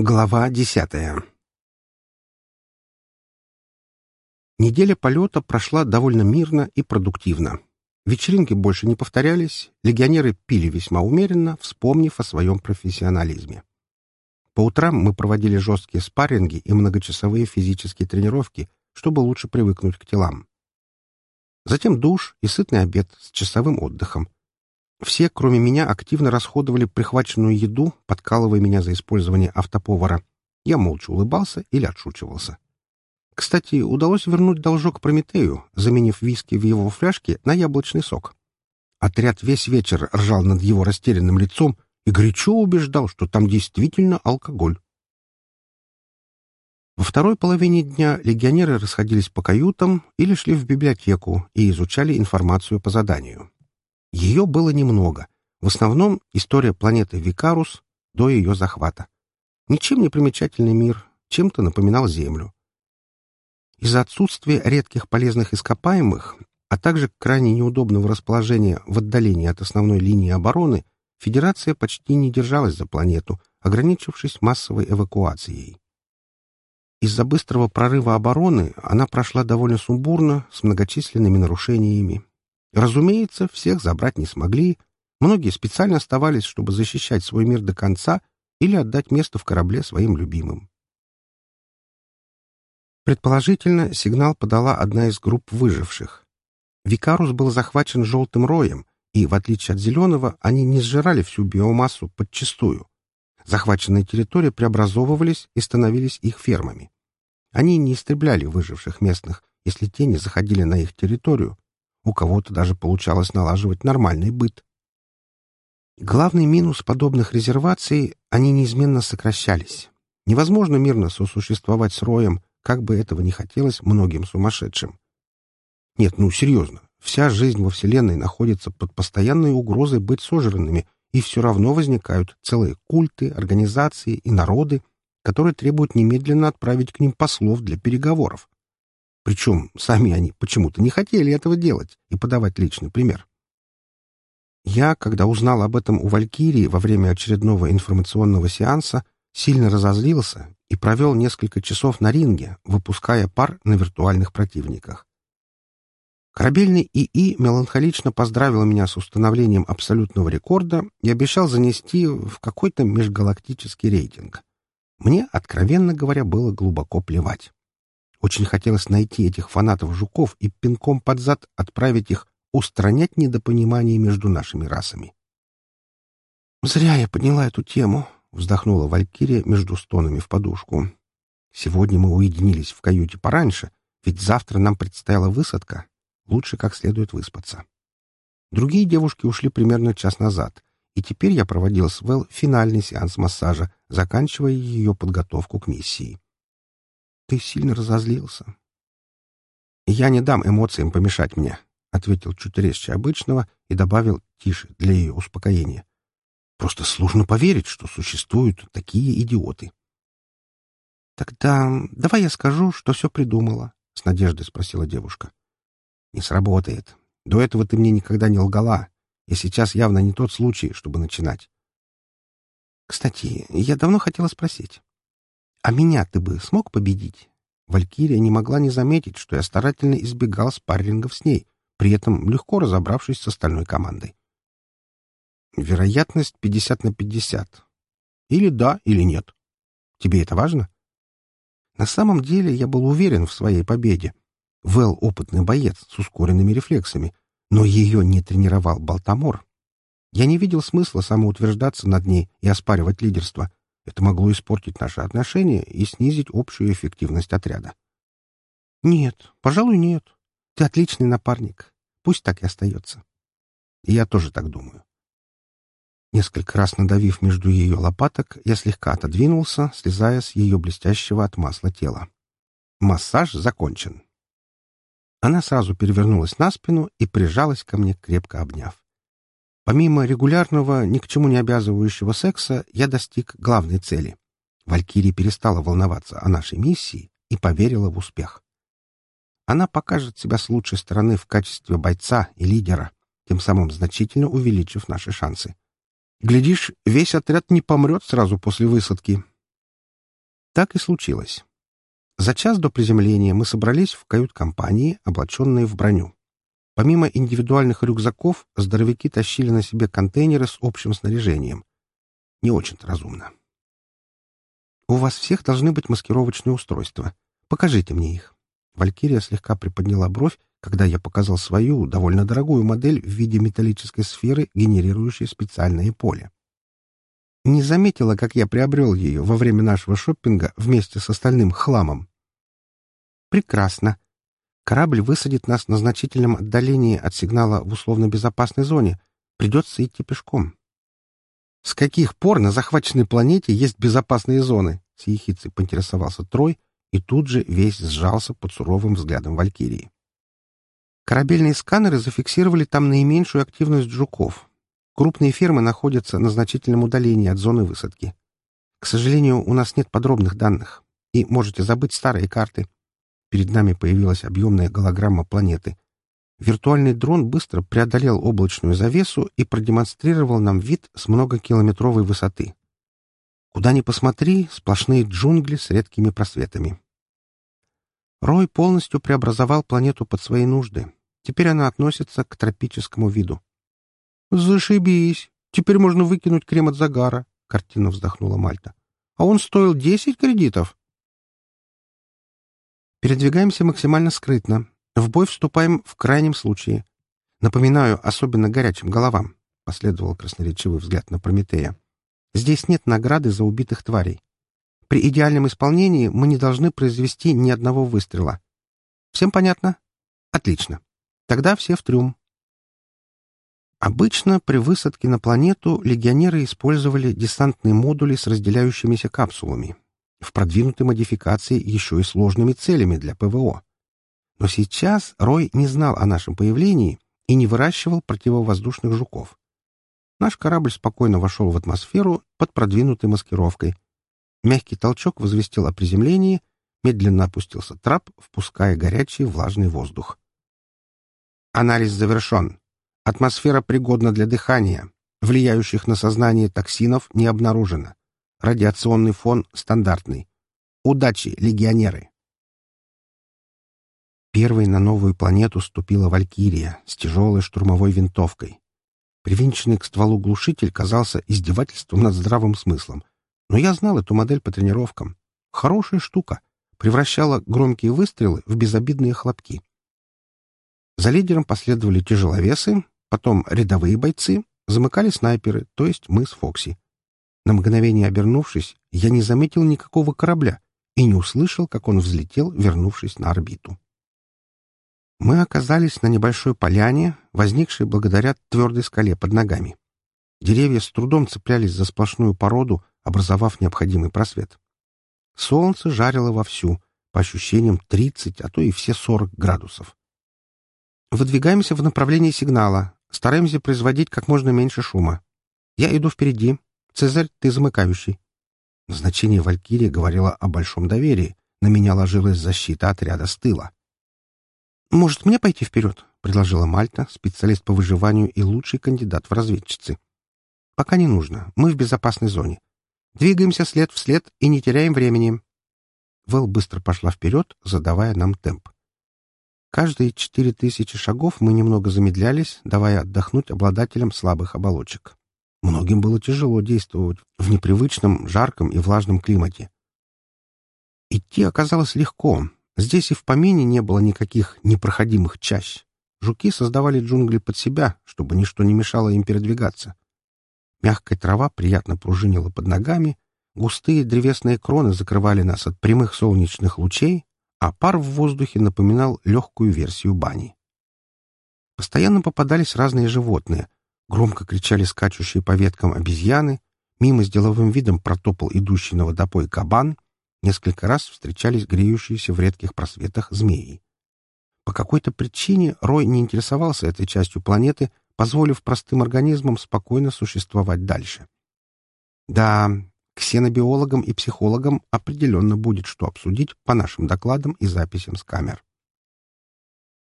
Глава десятая Неделя полета прошла довольно мирно и продуктивно. Вечеринки больше не повторялись, легионеры пили весьма умеренно, вспомнив о своем профессионализме. По утрам мы проводили жесткие спарринги и многочасовые физические тренировки, чтобы лучше привыкнуть к телам. Затем душ и сытный обед с часовым отдыхом, все, кроме меня, активно расходовали прихваченную еду, подкалывая меня за использование автоповара. Я молча улыбался или отшучивался. Кстати, удалось вернуть должок Прометею, заменив виски в его фляжке на яблочный сок. Отряд весь вечер ржал над его растерянным лицом и горячо убеждал, что там действительно алкоголь. Во второй половине дня легионеры расходились по каютам или шли в библиотеку и изучали информацию по заданию. Ее было немного. В основном история планеты Викарус до ее захвата. Ничем не примечательный мир, чем-то напоминал Землю. Из-за отсутствия редких полезных ископаемых, а также крайне неудобного расположения в отдалении от основной линии обороны, Федерация почти не держалась за планету, ограничившись массовой эвакуацией. Из-за быстрого прорыва обороны она прошла довольно сумбурно, с многочисленными нарушениями, Разумеется, всех забрать не смогли. Многие специально оставались, чтобы защищать свой мир до конца или отдать место в корабле своим любимым. Предположительно, сигнал подала одна из групп выживших. Викарус был захвачен желтым роем, и, в отличие от зеленого, они не сжирали всю биомассу подчистую. Захваченные территории преобразовывались и становились их фермами. Они не истребляли выживших местных, если те не заходили на их территорию, у кого-то даже получалось налаживать нормальный быт. Главный минус подобных резерваций — они неизменно сокращались. Невозможно мирно сосуществовать с роем, как бы этого не хотелось многим сумасшедшим. Нет, ну серьезно, вся жизнь во Вселенной находится под постоянной угрозой быть сожранными, и все равно возникают целые культы, организации и народы, которые требуют немедленно отправить к ним послов для переговоров. Причем сами они почему-то не хотели этого делать и подавать личный пример. Я, когда узнал об этом у Валькирии во время очередного информационного сеанса, сильно разозлился и провел несколько часов на ринге, выпуская пар на виртуальных противниках. Корабельный ИИ меланхолично поздравил меня с установлением абсолютного рекорда и обещал занести в какой-то межгалактический рейтинг. Мне, откровенно говоря, было глубоко плевать. Очень хотелось найти этих фанатов жуков и пинком под зад отправить их устранять недопонимание между нашими расами. «Зря я подняла эту тему», — вздохнула Валькирия между стонами в подушку. «Сегодня мы уединились в каюте пораньше, ведь завтра нам предстояла высадка. Лучше как следует выспаться». Другие девушки ушли примерно час назад, и теперь я проводил с Вэл финальный сеанс массажа, заканчивая ее подготовку к миссии. Ты сильно разозлился. Я не дам эмоциям помешать мне, ответил чуть резче обычного и добавил тише для ее успокоения. Просто сложно поверить, что существуют такие идиоты. Тогда давай я скажу, что все придумала, с надеждой спросила девушка. Не сработает. До этого ты мне никогда не лгала, и сейчас явно не тот случай, чтобы начинать. Кстати, я давно хотела спросить. А меня ты бы смог победить? Валькирия не могла не заметить, что я старательно избегал спаррингов с ней, при этом легко разобравшись с остальной командой. Вероятность 50 на 50. Или да, или нет. Тебе это важно? На самом деле я был уверен в своей победе. Вэл — опытный боец с ускоренными рефлексами, но ее не тренировал Балтамор. Я не видел смысла самоутверждаться над ней и оспаривать лидерство, это могло испортить наши отношения и снизить общую эффективность отряда. «Нет, пожалуй, нет. Ты отличный напарник. Пусть так и остается». Я тоже так думаю. Несколько раз надавив между ее лопаток, я слегка отодвинулся, слезая с ее блестящего от масла тела. Массаж закончен. Она сразу перевернулась на спину и прижалась ко мне, крепко обняв. Помимо регулярного, ни к чему не обязывающего секса, я достиг главной цели. Валькирия перестала волноваться о нашей миссии и поверила в успех. Она покажет себя с лучшей стороны в качестве бойца и лидера, тем самым значительно увеличив наши шансы. Глядишь, весь отряд не помрет сразу после высадки. Так и случилось. За час до приземления мы собрались в кают-компании, облаченные в броню. Помимо индивидуальных рюкзаков, здоровяки тащили на себе контейнеры с общим снаряжением. Не очень-то разумно. «У вас всех должны быть маскировочные устройства. Покажите мне их». Валькирия слегка приподняла бровь, когда я показал свою, довольно дорогую модель в виде металлической сферы, генерирующей специальное поле. Не заметила, как я приобрел ее во время нашего шопинга вместе с остальным хламом. Прекрасно. Корабль высадит нас на значительном отдалении от сигнала в условно-безопасной зоне. Придется идти пешком. С каких пор на захваченной планете есть безопасные зоны? С ехицей поинтересовался Трой, и тут же весь сжался под суровым взглядом Валькирии. Корабельные сканеры зафиксировали там наименьшую активность жуков. Крупные фермы находятся на значительном удалении от зоны высадки. К сожалению, у нас нет подробных данных, и можете забыть старые карты. Перед нами появилась объемная голограмма планеты. Виртуальный дрон быстро преодолел облачную завесу и продемонстрировал нам вид с многокилометровой высоты. Куда ни посмотри, сплошные джунгли с редкими просветами. Рой полностью преобразовал планету под свои нужды. Теперь она относится к тропическому виду. «Зашибись! Теперь можно выкинуть крем от загара», — картина вздохнула Мальта. «А он стоил десять кредитов». Передвигаемся максимально скрытно. В бой вступаем в крайнем случае. Напоминаю, особенно горячим головам, — последовал красноречивый взгляд на Прометея. Здесь нет награды за убитых тварей. При идеальном исполнении мы не должны произвести ни одного выстрела. Всем понятно? Отлично. Тогда все в трюм. Обычно при высадке на планету легионеры использовали десантные модули с разделяющимися капсулами. В продвинутой модификации еще и сложными целями для ПВО. Но сейчас Рой не знал о нашем появлении и не выращивал противовоздушных жуков. Наш корабль спокойно вошел в атмосферу под продвинутой маскировкой. Мягкий толчок возвестил о приземлении, медленно опустился трап, впуская горячий влажный воздух. Анализ завершен. Атмосфера пригодна для дыхания. Влияющих на сознание токсинов не обнаружено. Радиационный фон стандартный. Удачи, легионеры! Первой на новую планету ступила Валькирия с тяжелой штурмовой винтовкой. Привинченный к стволу глушитель казался издевательством над здравым смыслом. Но я знал эту модель по тренировкам. Хорошая штука. Превращала громкие выстрелы в безобидные хлопки. За лидером последовали тяжеловесы, потом рядовые бойцы, замыкали снайперы, то есть мы с Фокси. На мгновение обернувшись, я не заметил никакого корабля и не услышал, как он взлетел, вернувшись на орбиту. Мы оказались на небольшой поляне, возникшей благодаря твердой скале под ногами. Деревья с трудом цеплялись за сплошную породу, образовав необходимый просвет. Солнце жарило вовсю, по ощущениям 30, а то и все 40 градусов. Выдвигаемся в направлении сигнала, стараемся производить как можно меньше шума. Я иду впереди. Цезарь, ты замыкающий. Значение Валькирии говорило о большом доверии. На меня ложилась защита отряда с тыла. «Может, мне пойти вперед?» — предложила Мальта, специалист по выживанию и лучший кандидат в разведчицы. «Пока не нужно. Мы в безопасной зоне. Двигаемся след в след и не теряем времени». Вэл быстро пошла вперед, задавая нам темп. Каждые четыре тысячи шагов мы немного замедлялись, давая отдохнуть обладателям слабых оболочек. Многим было тяжело действовать в непривычном, жарком и влажном климате. Идти оказалось легко, Здесь и в помине не было никаких непроходимых чащ. Жуки создавали джунгли под себя, чтобы ничто не мешало им передвигаться. Мягкая трава приятно пружинила под ногами, густые древесные кроны закрывали нас от прямых солнечных лучей, а пар в воздухе напоминал легкую версию бани. Постоянно попадались разные животные. Громко кричали скачущие по веткам обезьяны, мимо с деловым видом протопал идущий на водопой кабан — Несколько раз встречались греющиеся в редких просветах змеи. По какой-то причине Рой не интересовался этой частью планеты, позволив простым организмам спокойно существовать дальше. Да, ксенобиологам и психологам определенно будет что обсудить по нашим докладам и записям с камер.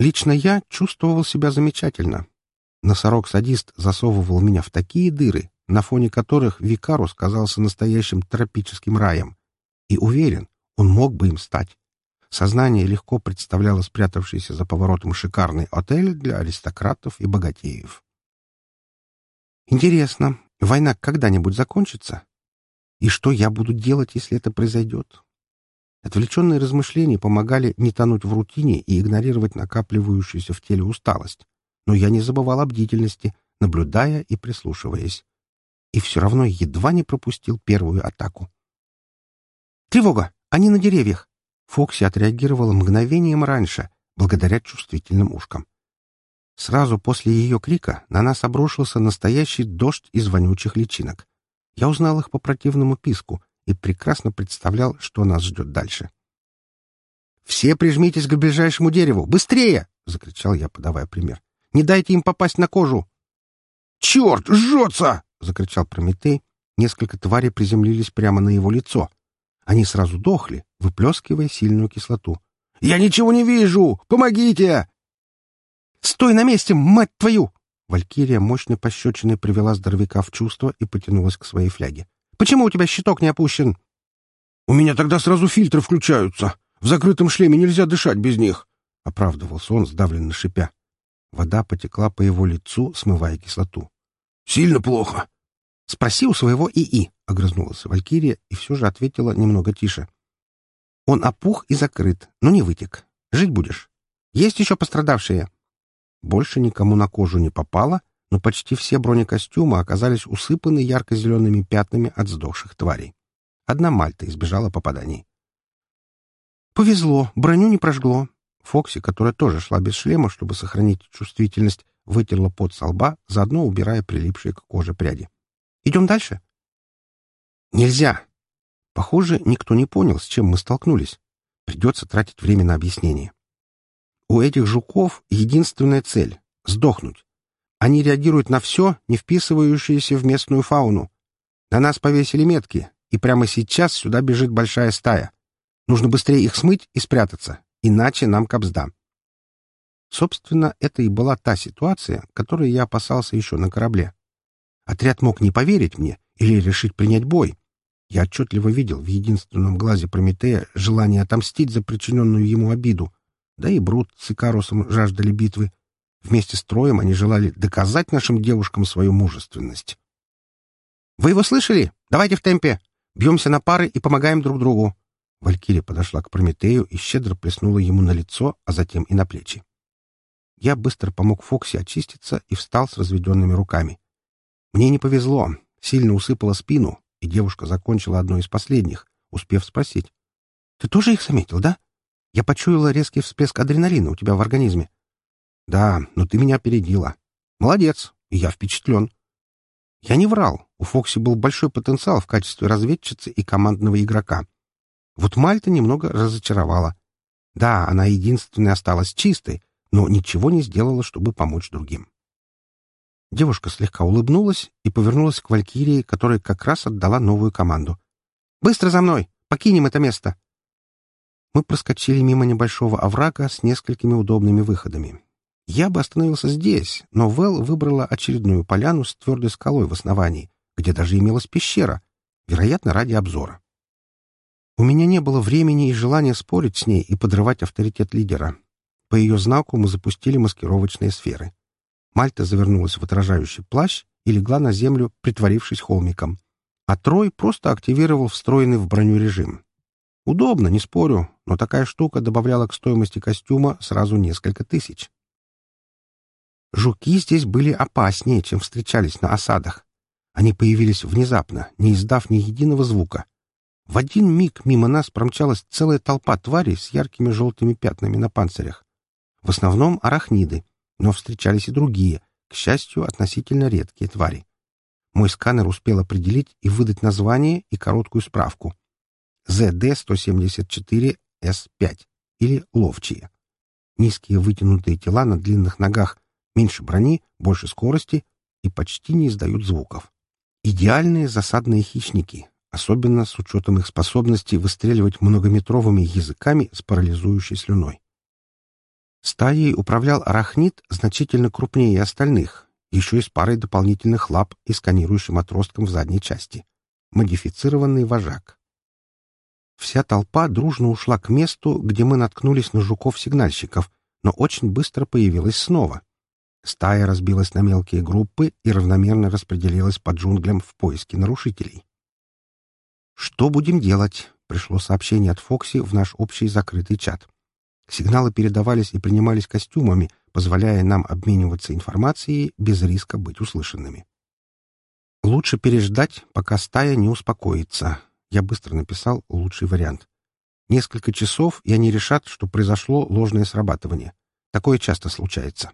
Лично я чувствовал себя замечательно. Носорог-садист засовывал меня в такие дыры, на фоне которых Викарус казался настоящим тропическим раем. И уверен, он мог бы им стать. Сознание легко представляло спрятавшийся за поворотом шикарный отель для аристократов и богатеев. Интересно, война когда-нибудь закончится? И что я буду делать, если это произойдет? Отвлеченные размышления помогали не тонуть в рутине и игнорировать накапливающуюся в теле усталость. Но я не забывал о бдительности, наблюдая и прислушиваясь. И все равно едва не пропустил первую атаку. «Тревога! Они на деревьях!» Фокси отреагировала мгновением раньше, благодаря чувствительным ушкам. Сразу после ее крика на нас обрушился настоящий дождь из вонючих личинок. Я узнал их по противному писку и прекрасно представлял, что нас ждет дальше. «Все прижмитесь к ближайшему дереву! Быстрее!» — закричал я, подавая пример. «Не дайте им попасть на кожу!» «Черт, жжется!» — закричал Прометей. Несколько тварей приземлились прямо на его лицо. Они сразу дохли, выплескивая сильную кислоту. «Я ничего не вижу! Помогите!» «Стой на месте, мать твою!» Валькирия мощной пощечиной привела здоровяка в чувство и потянулась к своей фляге. «Почему у тебя щиток не опущен?» «У меня тогда сразу фильтры включаются. В закрытом шлеме нельзя дышать без них», — оправдывался он, сдавленно шипя. Вода потекла по его лицу, смывая кислоту. «Сильно плохо». «Спроси у своего ИИ», — огрызнулась Валькирия и все же ответила немного тише. «Он опух и закрыт, но не вытек. Жить будешь. Есть еще пострадавшие?» Больше никому на кожу не попало, но почти все бронекостюмы оказались усыпаны ярко-зелеными пятнами от сдохших тварей. Одна Мальта избежала попаданий. «Повезло, броню не прожгло». Фокси, которая тоже шла без шлема, чтобы сохранить чувствительность, вытерла пот со лба, заодно убирая прилипшие к коже пряди. «Идем дальше?» «Нельзя!» Похоже, никто не понял, с чем мы столкнулись. Придется тратить время на объяснение. У этих жуков единственная цель — сдохнуть. Они реагируют на все, не вписывающееся в местную фауну. На нас повесили метки, и прямо сейчас сюда бежит большая стая. Нужно быстрее их смыть и спрятаться, иначе нам капсда. Собственно, это и была та ситуация, которой я опасался еще на корабле. Отряд мог не поверить мне или решить принять бой. Я отчетливо видел в единственном глазе Прометея желание отомстить за причиненную ему обиду, да и Брут с Икарусом жаждали битвы. Вместе с Троем они желали доказать нашим девушкам свою мужественность. «Вы его слышали? Давайте в темпе! Бьемся на пары и помогаем друг другу!» Валькирия подошла к Прометею и щедро плеснула ему на лицо, а затем и на плечи. Я быстро помог Фокси очиститься и встал с разведенными руками. Мне не повезло, сильно усыпала спину, и девушка закончила одно из последних, успев спросить. — Ты тоже их заметил, да? Я почуяла резкий всплеск адреналина у тебя в организме. Да, но ты меня опередила. Молодец, и я впечатлен. Я не врал. У Фокси был большой потенциал в качестве разведчицы и командного игрока. Вот Мальта немного разочаровала. Да, она единственная осталась чистой, но ничего не сделала, чтобы помочь другим. Девушка слегка улыбнулась и повернулась к Валькирии, которая как раз отдала новую команду. «Быстро за мной! Покинем это место!» Мы проскочили мимо небольшого оврага с несколькими удобными выходами. Я бы остановился здесь, но Вэл выбрала очередную поляну с твердой скалой в основании, где даже имелась пещера, вероятно, ради обзора. У меня не было времени и желания спорить с ней и подрывать авторитет лидера. По ее знаку мы запустили маскировочные сферы. Мальта завернулась в отражающий плащ и легла на землю, притворившись холмиком. А Трой просто активировал встроенный в броню режим. Удобно, не спорю, но такая штука добавляла к стоимости костюма сразу несколько тысяч. Жуки здесь были опаснее, чем встречались на осадах. Они появились внезапно, не издав ни единого звука. В один миг мимо нас промчалась целая толпа тварей с яркими желтыми пятнами на панцирях. В основном арахниды, но встречались и другие, к счастью, относительно редкие твари. Мой сканер успел определить и выдать название и короткую справку. ЗД-174С5 или ловчие. Низкие вытянутые тела на длинных ногах, меньше брони, больше скорости и почти не издают звуков. Идеальные засадные хищники, особенно с учетом их способности выстреливать многометровыми языками с парализующей слюной. Стаей управлял арахнит значительно крупнее остальных, еще и с парой дополнительных лап и сканирующим отростком в задней части. Модифицированный вожак. Вся толпа дружно ушла к месту, где мы наткнулись на жуков-сигнальщиков, но очень быстро появилась снова. Стая разбилась на мелкие группы и равномерно распределилась по джунглям в поиске нарушителей. «Что будем делать?» — пришло сообщение от Фокси в наш общий закрытый чат. Сигналы передавались и принимались костюмами, позволяя нам обмениваться информацией без риска быть услышанными. Лучше переждать, пока стая не успокоится. Я быстро написал лучший вариант. Несколько часов, и они решат, что произошло ложное срабатывание. Такое часто случается.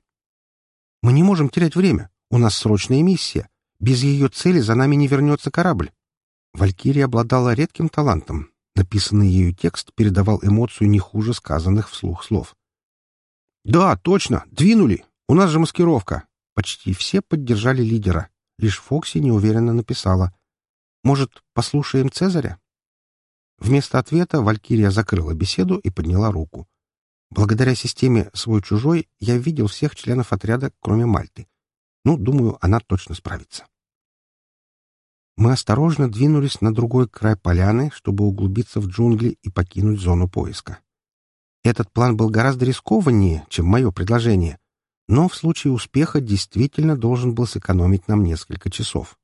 Мы не можем терять время. У нас срочная миссия. Без ее цели за нами не вернется корабль. Валькирия обладала редким талантом. Написанный ею текст передавал эмоцию не хуже сказанных вслух слов. «Да, точно! Двинули! У нас же маскировка!» Почти все поддержали лидера. Лишь Фокси неуверенно написала. «Может, послушаем Цезаря?» Вместо ответа Валькирия закрыла беседу и подняла руку. Благодаря системе «свой-чужой» я видел всех членов отряда, кроме Мальты. Ну, думаю, она точно справится. Мы осторожно двинулись на другой край поляны, чтобы углубиться в джунгли и покинуть зону поиска. Этот план был гораздо рискованнее, чем мое предложение, но в случае успеха действительно должен был сэкономить нам несколько часов.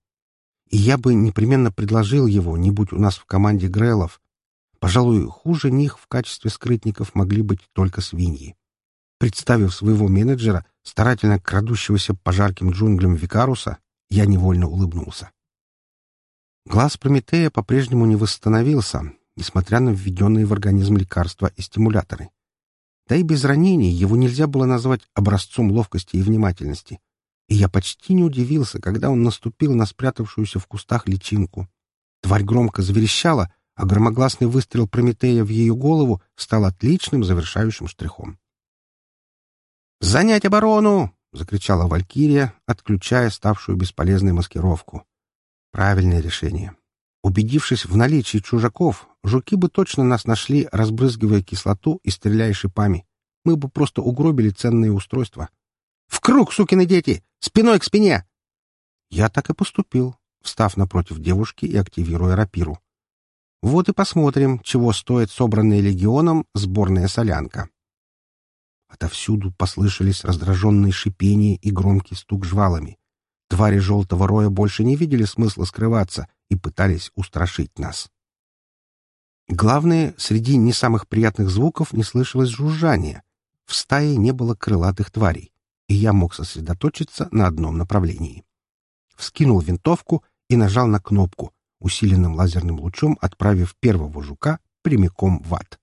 И я бы непременно предложил его, не будь у нас в команде Грелов, Пожалуй, хуже них в качестве скрытников могли быть только свиньи. Представив своего менеджера, старательно крадущегося по жарким джунглям Викаруса, я невольно улыбнулся. Глаз Прометея по-прежнему не восстановился, несмотря на введенные в организм лекарства и стимуляторы. Да и без ранений его нельзя было назвать образцом ловкости и внимательности. И я почти не удивился, когда он наступил на спрятавшуюся в кустах личинку. Тварь громко заверещала, а громогласный выстрел Прометея в ее голову стал отличным завершающим штрихом. «Занять оборону!» — закричала Валькирия, отключая ставшую бесполезной маскировку. Правильное решение. Убедившись в наличии чужаков, жуки бы точно нас нашли, разбрызгивая кислоту и стреляя шипами. Мы бы просто угробили ценные устройства. «В круг, сукины дети! Спиной к спине!» Я так и поступил, встав напротив девушки и активируя рапиру. Вот и посмотрим, чего стоит собранная легионом сборная солянка. Отовсюду послышались раздраженные шипения и громкий стук жвалами. Твари желтого роя больше не видели смысла скрываться и пытались устрашить нас. Главное, среди не самых приятных звуков не слышалось жужжания. В стае не было крылатых тварей, и я мог сосредоточиться на одном направлении. Вскинул винтовку и нажал на кнопку — усиленным лазерным лучом отправив первого жука прямиком в ад.